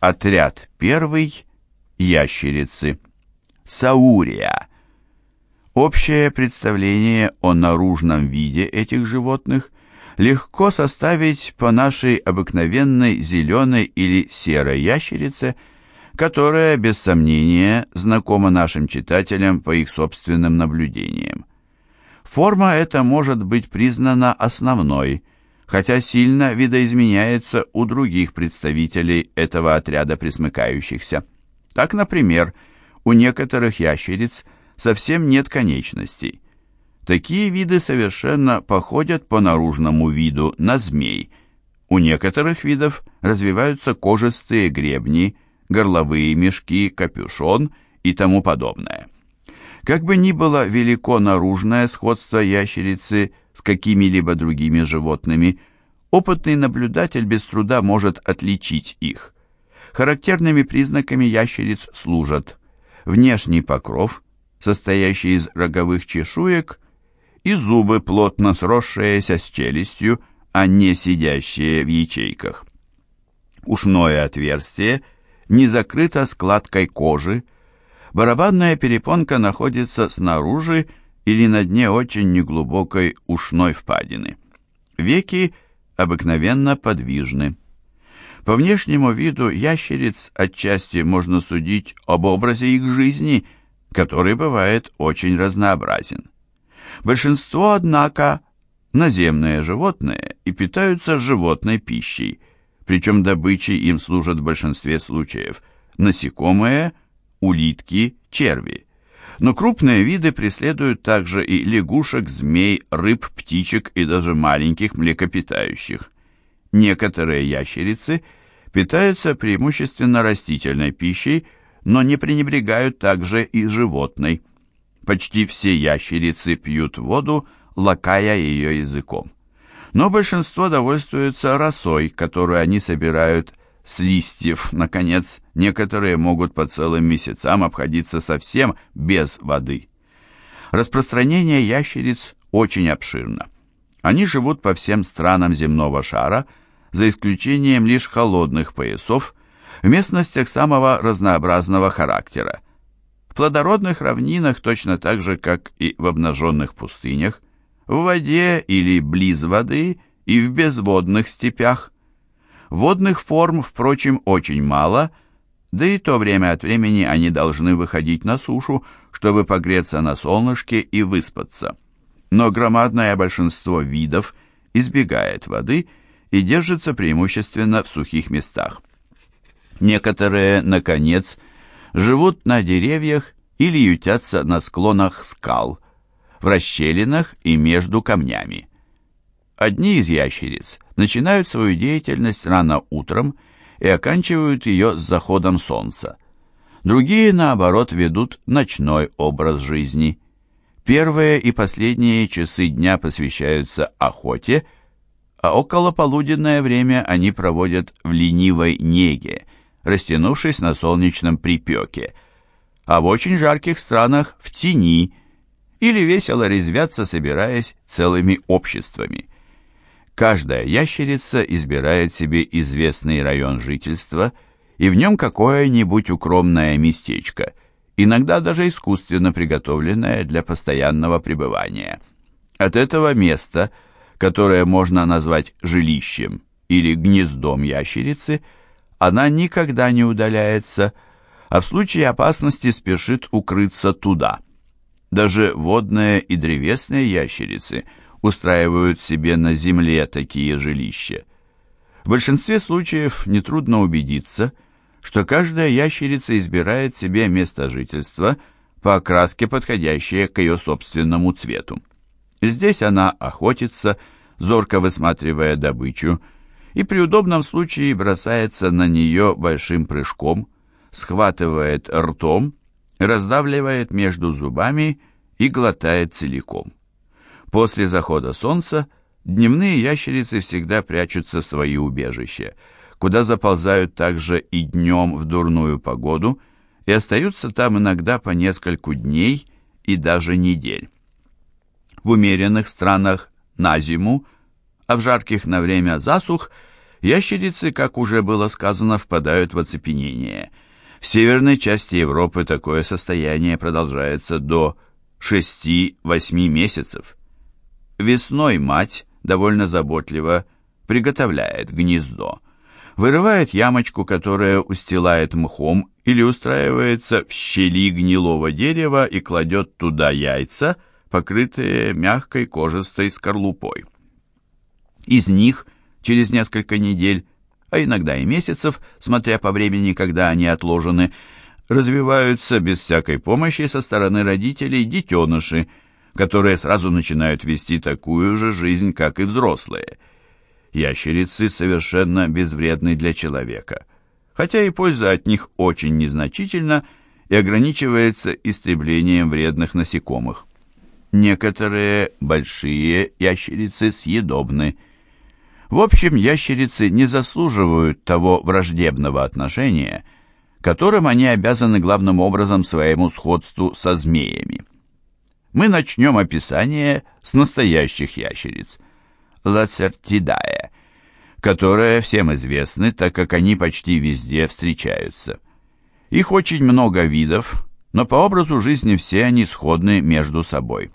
Отряд первый. Ящерицы. Саурия. Общее представление о наружном виде этих животных легко составить по нашей обыкновенной зеленой или серой ящерице, которая, без сомнения, знакома нашим читателям по их собственным наблюдениям. Форма эта может быть признана основной, хотя сильно видоизменяется у других представителей этого отряда пресмыкающихся. Так, например, у некоторых ящериц совсем нет конечностей. Такие виды совершенно походят по наружному виду на змей. У некоторых видов развиваются кожистые гребни, горловые мешки, капюшон и тому подобное. Как бы ни было велико наружное сходство ящерицы с какими-либо другими животными, опытный наблюдатель без труда может отличить их. Характерными признаками ящериц служат внешний покров, состоящий из роговых чешуек, и зубы, плотно сросшиеся с челюстью, а не сидящие в ячейках. Ушное отверстие не закрыто складкой кожи, барабанная перепонка находится снаружи или на дне очень неглубокой ушной впадины. Веки обыкновенно подвижны. По внешнему виду ящериц отчасти можно судить об образе их жизни, который бывает очень разнообразен. Большинство, однако, наземные животные и питаются животной пищей, причем добычей им служат в большинстве случаев насекомые – улитки, черви. Но крупные виды преследуют также и лягушек, змей, рыб, птичек и даже маленьких млекопитающих. Некоторые ящерицы питаются преимущественно растительной пищей, но не пренебрегают также и животной. Почти все ящерицы пьют воду, лакая ее языком. Но большинство довольствуются росой, которую они собирают с листьев. Наконец, некоторые могут по целым месяцам обходиться совсем без воды. Распространение ящериц очень обширно. Они живут по всем странам земного шара, за исключением лишь холодных поясов, в местностях самого разнообразного характера. В плодородных равнинах точно так же, как и в обнаженных пустынях, в воде или близ воды и в безводных степях – Водных форм, впрочем, очень мало, да и то время от времени они должны выходить на сушу, чтобы погреться на солнышке и выспаться. Но громадное большинство видов избегает воды и держится преимущественно в сухих местах. Некоторые, наконец, живут на деревьях или ютятся на склонах скал, в расщелинах и между камнями. Одни из ящериц начинают свою деятельность рано утром и оканчивают ее с заходом солнца. Другие, наоборот, ведут ночной образ жизни. Первые и последние часы дня посвящаются охоте, а около полуденное время они проводят в ленивой неге, растянувшись на солнечном припеке, а в очень жарких странах в тени или весело резвятся, собираясь целыми обществами. Каждая ящерица избирает себе известный район жительства и в нем какое-нибудь укромное местечко, иногда даже искусственно приготовленное для постоянного пребывания. От этого места, которое можно назвать жилищем или гнездом ящерицы, она никогда не удаляется, а в случае опасности спешит укрыться туда. Даже водные и древесные ящерицы – устраивают себе на земле такие жилища. В большинстве случаев нетрудно убедиться, что каждая ящерица избирает себе место жительства по окраске, подходящее к ее собственному цвету. Здесь она охотится, зорко высматривая добычу, и при удобном случае бросается на нее большим прыжком, схватывает ртом, раздавливает между зубами и глотает целиком. После захода солнца дневные ящерицы всегда прячутся в свои убежища, куда заползают также и днем в дурную погоду и остаются там иногда по нескольку дней и даже недель. В умеренных странах на зиму, а в жарких на время засух, Ящерицы, как уже было сказано, впадают в оцепенение. В северной части Европы такое состояние продолжается до 6-8 месяцев. Весной мать довольно заботливо приготовляет гнездо, вырывает ямочку, которая устилает мхом или устраивается в щели гнилого дерева и кладет туда яйца, покрытые мягкой кожистой скорлупой. Из них через несколько недель, а иногда и месяцев, смотря по времени, когда они отложены, развиваются без всякой помощи со стороны родителей детеныши, которые сразу начинают вести такую же жизнь, как и взрослые. Ящерицы совершенно безвредны для человека, хотя и польза от них очень незначительна и ограничивается истреблением вредных насекомых. Некоторые большие ящерицы съедобны. В общем, ящерицы не заслуживают того враждебного отношения, которым они обязаны главным образом своему сходству со змеями. Мы начнем описание с настоящих ящериц – лацертидая, которые всем известны, так как они почти везде встречаются. Их очень много видов, но по образу жизни все они сходны между собой.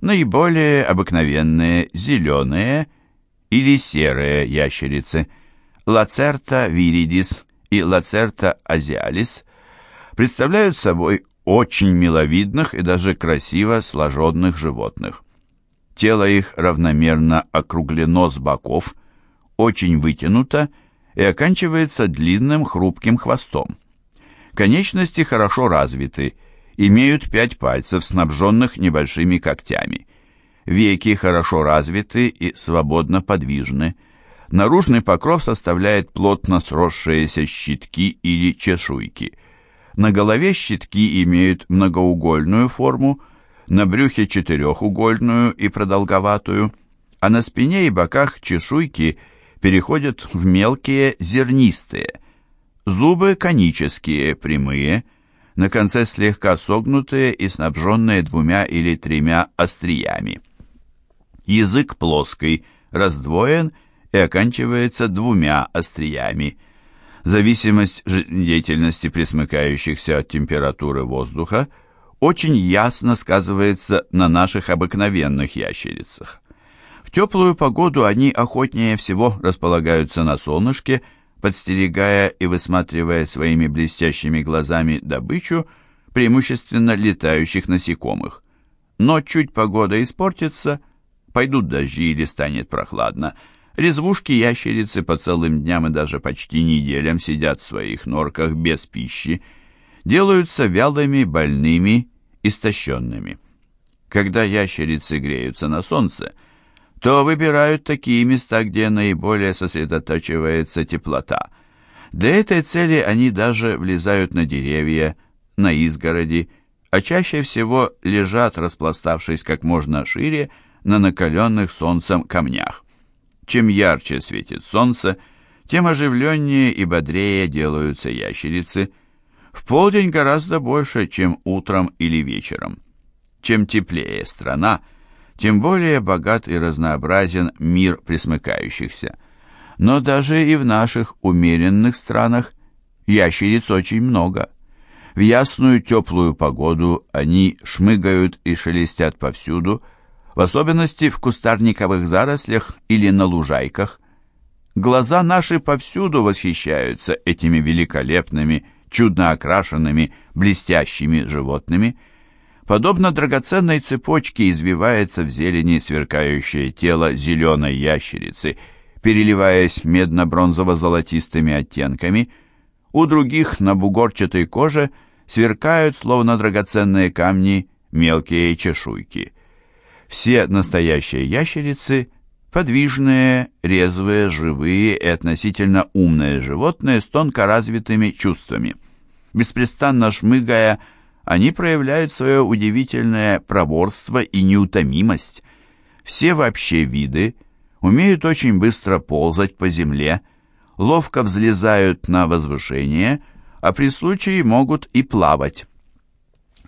Наиболее обыкновенные зеленые или серые ящерицы – Лацерта виридис и Лацерта азиалис – представляют собой очень миловидных и даже красиво сложенных животных. Тело их равномерно округлено с боков, очень вытянуто и оканчивается длинным хрупким хвостом. Конечности хорошо развиты, имеют пять пальцев, снабженных небольшими когтями. Веки хорошо развиты и свободно подвижны. Наружный покров составляет плотно сросшиеся щитки или чешуйки – на голове щитки имеют многоугольную форму, на брюхе четырехугольную и продолговатую, а на спине и боках чешуйки переходят в мелкие зернистые. Зубы конические, прямые, на конце слегка согнутые и снабженные двумя или тремя остриями. Язык плоский, раздвоен и оканчивается двумя остриями – Зависимость жизнедеятельности пресмыкающихся от температуры воздуха очень ясно сказывается на наших обыкновенных ящерицах. В теплую погоду они охотнее всего располагаются на солнышке, подстерегая и высматривая своими блестящими глазами добычу, преимущественно летающих насекомых. Но чуть погода испортится, пойдут дожди или станет прохладно – Резвушки-ящерицы по целым дням и даже почти неделям сидят в своих норках без пищи, делаются вялыми, больными, истощенными. Когда ящерицы греются на солнце, то выбирают такие места, где наиболее сосредотачивается теплота. Для этой цели они даже влезают на деревья, на изгороди, а чаще всего лежат, распластавшись как можно шире, на накаленных солнцем камнях. Чем ярче светит солнце, тем оживленнее и бодрее делаются ящерицы. В полдень гораздо больше, чем утром или вечером. Чем теплее страна, тем более богат и разнообразен мир присмыкающихся. Но даже и в наших умеренных странах ящериц очень много. В ясную теплую погоду они шмыгают и шелестят повсюду, в особенности в кустарниковых зарослях или на лужайках. Глаза наши повсюду восхищаются этими великолепными, чудно окрашенными, блестящими животными. Подобно драгоценной цепочке извивается в зелени сверкающее тело зеленой ящерицы, переливаясь медно-бронзово-золотистыми оттенками. У других на бугорчатой коже сверкают, словно драгоценные камни, мелкие чешуйки. Все настоящие ящерицы – подвижные, резвые, живые и относительно умные животные с тонко развитыми чувствами. Беспрестанно шмыгая, они проявляют свое удивительное проворство и неутомимость. Все вообще виды умеют очень быстро ползать по земле, ловко взлезают на возвышение, а при случае могут и плавать.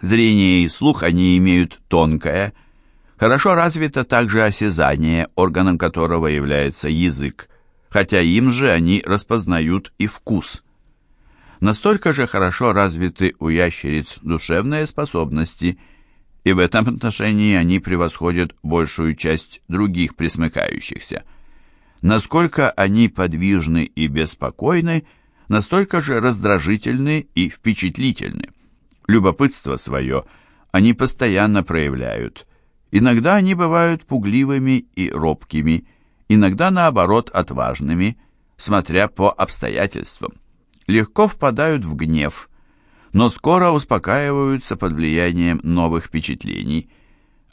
Зрение и слух они имеют тонкое – Хорошо развито также осязание, органом которого является язык. хотя им же они распознают и вкус. Настолько же хорошо развиты у ящериц душевные способности, и в этом отношении они превосходят большую часть других присмыкающихся. Насколько они подвижны и беспокойны, настолько же раздражительны и впечатлительны. Любопытство свое они постоянно проявляют. Иногда они бывают пугливыми и робкими, иногда, наоборот, отважными, смотря по обстоятельствам. Легко впадают в гнев, но скоро успокаиваются под влиянием новых впечатлений.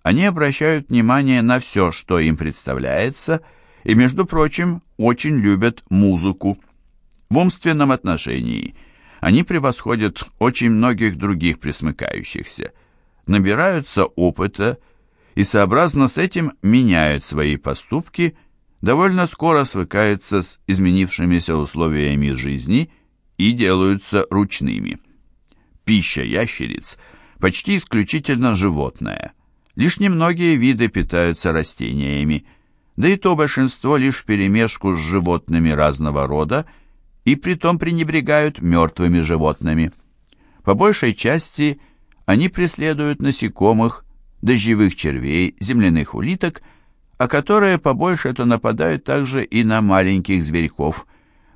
Они обращают внимание на все, что им представляется, и, между прочим, очень любят музыку. В умственном отношении они превосходят очень многих других присмыкающихся, набираются опыта и сообразно с этим меняют свои поступки – довольно скоро свыкаются с изменившимися условиями жизни и делаются ручными. Пища ящериц почти исключительно животная. Лишь немногие виды питаются растениями, да и то большинство лишь вперемешку с животными разного рода и притом пренебрегают мертвыми животными. По большей части они преследуют насекомых, дождевых червей, земляных улиток – а которые побольше, то нападают также и на маленьких зверьков,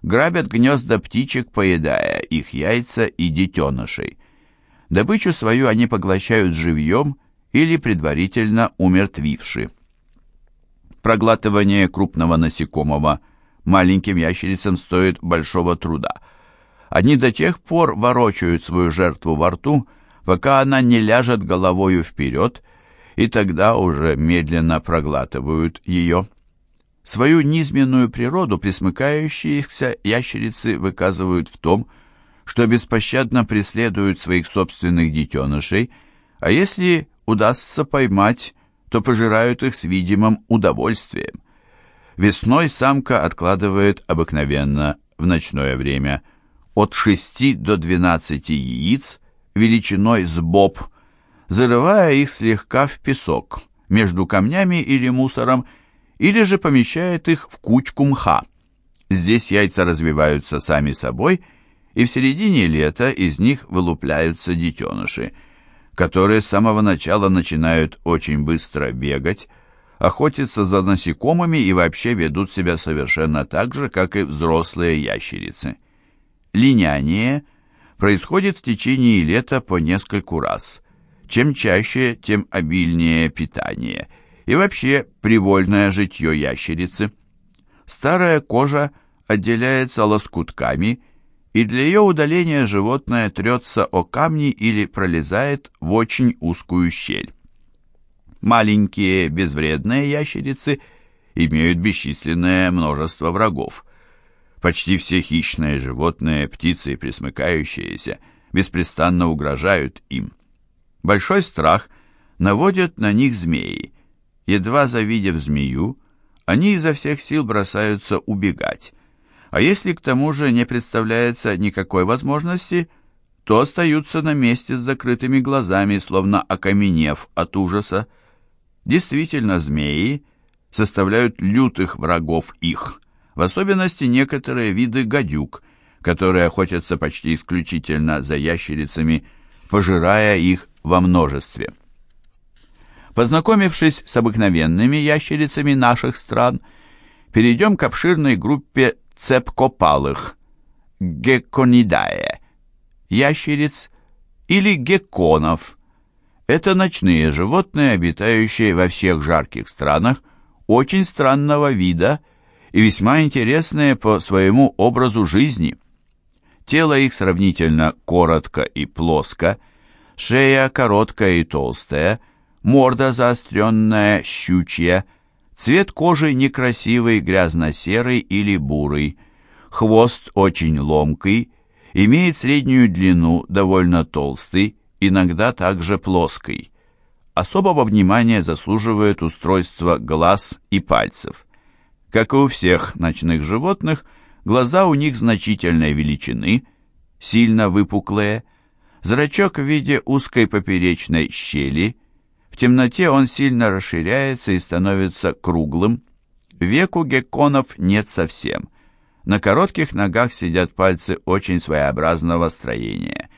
грабят гнезда птичек, поедая их яйца и детенышей. Добычу свою они поглощают живьем или предварительно умертвивши. Проглатывание крупного насекомого маленьким ящерицам стоит большого труда. Они до тех пор ворочают свою жертву во рту, пока она не ляжет головою вперед и тогда уже медленно проглатывают ее. Свою низменную природу присмыкающиеся ящерицы выказывают в том, что беспощадно преследуют своих собственных детенышей, а если удастся поймать, то пожирают их с видимым удовольствием. Весной самка откладывает обыкновенно в ночное время от 6 до 12 яиц величиной с боб – зарывая их слегка в песок, между камнями или мусором, или же помещает их в кучку мха. Здесь яйца развиваются сами собой, и в середине лета из них вылупляются детеныши, которые с самого начала начинают очень быстро бегать, охотятся за насекомыми и вообще ведут себя совершенно так же, как и взрослые ящерицы. Линяние происходит в течение лета по нескольку раз – чем чаще, тем обильнее питание. И вообще привольное житье ящерицы. Старая кожа отделяется лоскутками, и для ее удаления животное трется о камни или пролезает в очень узкую щель. Маленькие безвредные ящерицы имеют бесчисленное множество врагов. Почти все хищные животные, птицы и пресмыкающиеся беспрестанно угрожают им. Большой страх наводят на них змеи. Едва завидев змею, они изо всех сил бросаются убегать. А если к тому же не представляется никакой возможности, то остаются на месте с закрытыми глазами, словно окаменев от ужаса. Действительно, змеи составляют лютых врагов их, в особенности некоторые виды гадюк, которые охотятся почти исключительно за ящерицами, пожирая их во множестве. Познакомившись с обыкновенными ящерицами наших стран, перейдем к обширной группе цепкопалых, гекконидае, ящериц или гекконов. Это ночные животные, обитающие во всех жарких странах, очень странного вида и весьма интересные по своему образу жизни. Тело их сравнительно коротко и плоско, Шея короткая и толстая, морда заостренная, щучья, цвет кожи некрасивый, грязно-серый или бурый, хвост очень ломкий, имеет среднюю длину, довольно толстый, иногда также плоский. Особого внимания заслуживает устройство глаз и пальцев. Как и у всех ночных животных, глаза у них значительной величины, сильно выпуклые, Зрачок в виде узкой поперечной щели. В темноте он сильно расширяется и становится круглым. Век у гекконов нет совсем. На коротких ногах сидят пальцы очень своеобразного строения.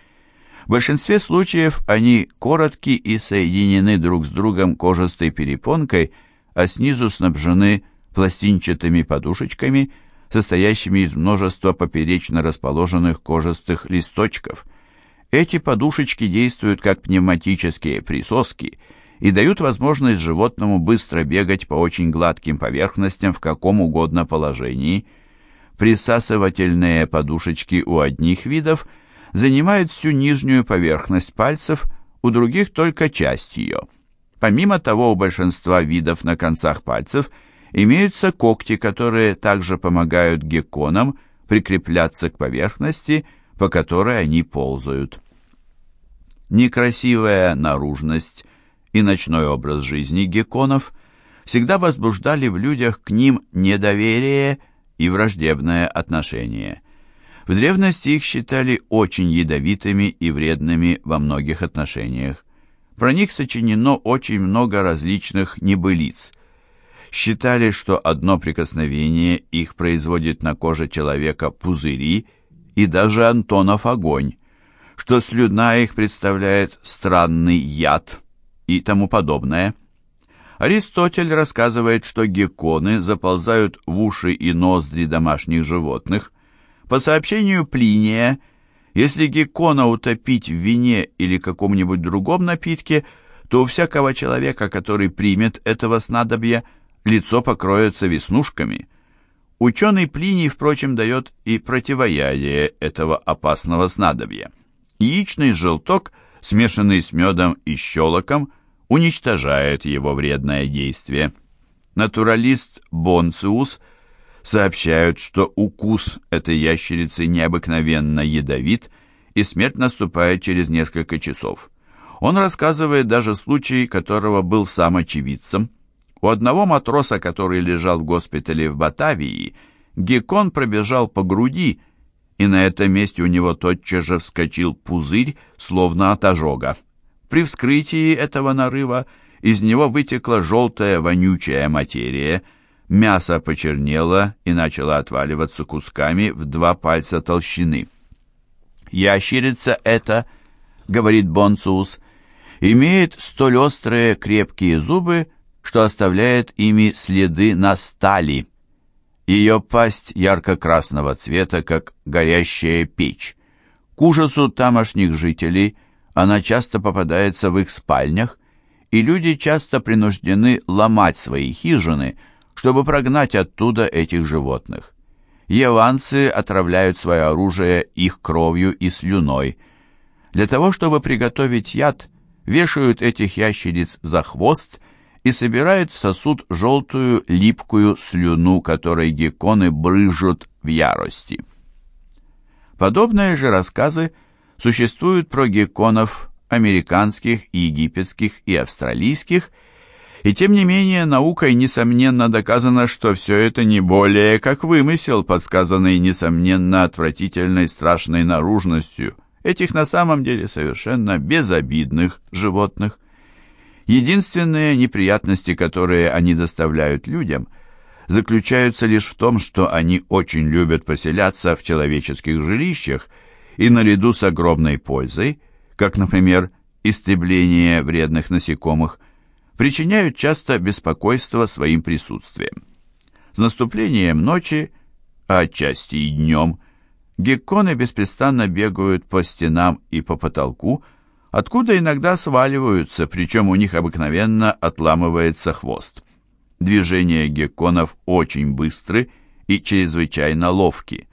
В большинстве случаев они коротки и соединены друг с другом кожистой перепонкой, а снизу снабжены пластинчатыми подушечками, состоящими из множества поперечно расположенных кожистых листочков. Эти подушечки действуют как пневматические присоски и дают возможность животному быстро бегать по очень гладким поверхностям в каком угодно положении. Присасывательные подушечки у одних видов – занимает всю нижнюю поверхность пальцев, у других только часть ее. Помимо того, у большинства видов на концах пальцев имеются когти, которые также помогают гекконам прикрепляться к поверхности, по которой они ползают. Некрасивая наружность и ночной образ жизни гекконов всегда возбуждали в людях к ним недоверие и враждебное отношение – в древности их считали очень ядовитыми и вредными во многих отношениях. Про них сочинено очень много различных небылиц. Считали, что одно прикосновение их производит на коже человека пузыри и даже Антонов огонь, что слюна их представляет странный яд и тому подобное. Аристотель рассказывает, что гекконы заползают в уши и ноздри домашних животных, по сообщению Плиния, если геккона утопить в вине или каком-нибудь другом напитке, то у всякого человека, который примет этого снадобья, лицо покроется веснушками. Ученый Плиний, впрочем, дает и противоядие этого опасного снадобья. Яичный желток, смешанный с медом и щелоком, уничтожает его вредное действие. Натуралист Бонциус – сообщают, что укус этой ящерицы необыкновенно ядовит, и смерть наступает через несколько часов. Он рассказывает даже случай, которого был сам очевидцем. У одного матроса, который лежал в госпитале в Батавии, геккон пробежал по груди, и на этом месте у него тотчас же вскочил пузырь, словно от ожога. При вскрытии этого нарыва из него вытекла желтая вонючая материя – Мясо почернело и начало отваливаться кусками в два пальца толщины. «Ящерица эта, — говорит Бонцус, — имеет столь острые крепкие зубы, что оставляет ими следы на стали. Ее пасть ярко-красного цвета, как горящая печь. К ужасу тамошних жителей она часто попадается в их спальнях, и люди часто принуждены ломать свои хижины — чтобы прогнать оттуда этих животных. Еванцы отравляют свое оружие их кровью и слюной. Для того, чтобы приготовить яд, вешают этих ящериц за хвост и собирают в сосуд желтую липкую слюну, которой гекконы брыжут в ярости. Подобные же рассказы существуют про гекконов американских, египетских и австралийских, и тем не менее, наукой, несомненно, доказано, что все это не более как вымысел, подсказанный, несомненно, отвратительной страшной наружностью этих на самом деле совершенно безобидных животных. Единственные неприятности, которые они доставляют людям, заключаются лишь в том, что они очень любят поселяться в человеческих жилищах и наряду с огромной пользой, как, например, истребление вредных насекомых – причиняют часто беспокойство своим присутствием. С наступлением ночи, а отчасти и днем, гекконы беспрестанно бегают по стенам и по потолку, откуда иногда сваливаются, причем у них обыкновенно отламывается хвост. Движения гекконов очень быстры и чрезвычайно ловки.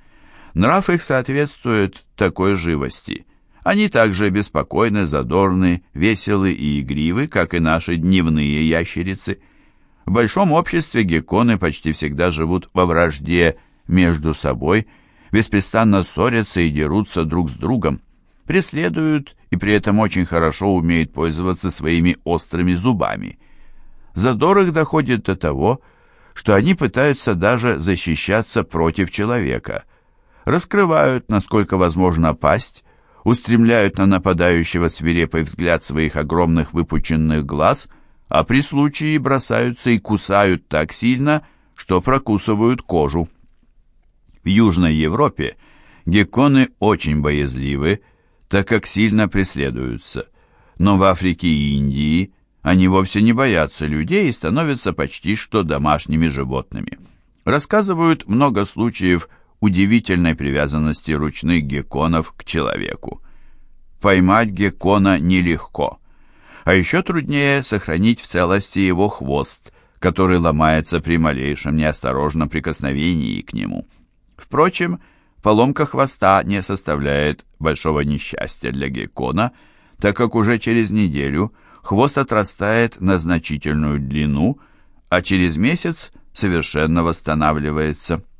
Нрав их соответствует такой живости – они также беспокойны, задорны, веселы и игривы, как и наши дневные ящерицы. В большом обществе гекконы почти всегда живут во вражде между собой, беспрестанно ссорятся и дерутся друг с другом, преследуют и при этом очень хорошо умеют пользоваться своими острыми зубами. Задор их доходит до того, что они пытаются даже защищаться против человека, раскрывают, насколько возможно, пасть, устремляют на нападающего свирепый взгляд своих огромных выпученных глаз, а при случае бросаются и кусают так сильно, что прокусывают кожу. В Южной Европе гекконы очень боязливы, так как сильно преследуются, но в Африке и Индии они вовсе не боятся людей и становятся почти что домашними животными. Рассказывают много случаев удивительной привязанности ручных гекконов к человеку. Поймать геккона нелегко, а еще труднее сохранить в целости его хвост, который ломается при малейшем неосторожном прикосновении к нему. Впрочем, поломка хвоста не составляет большого несчастья для геккона, так как уже через неделю хвост отрастает на значительную длину, а через месяц совершенно восстанавливается –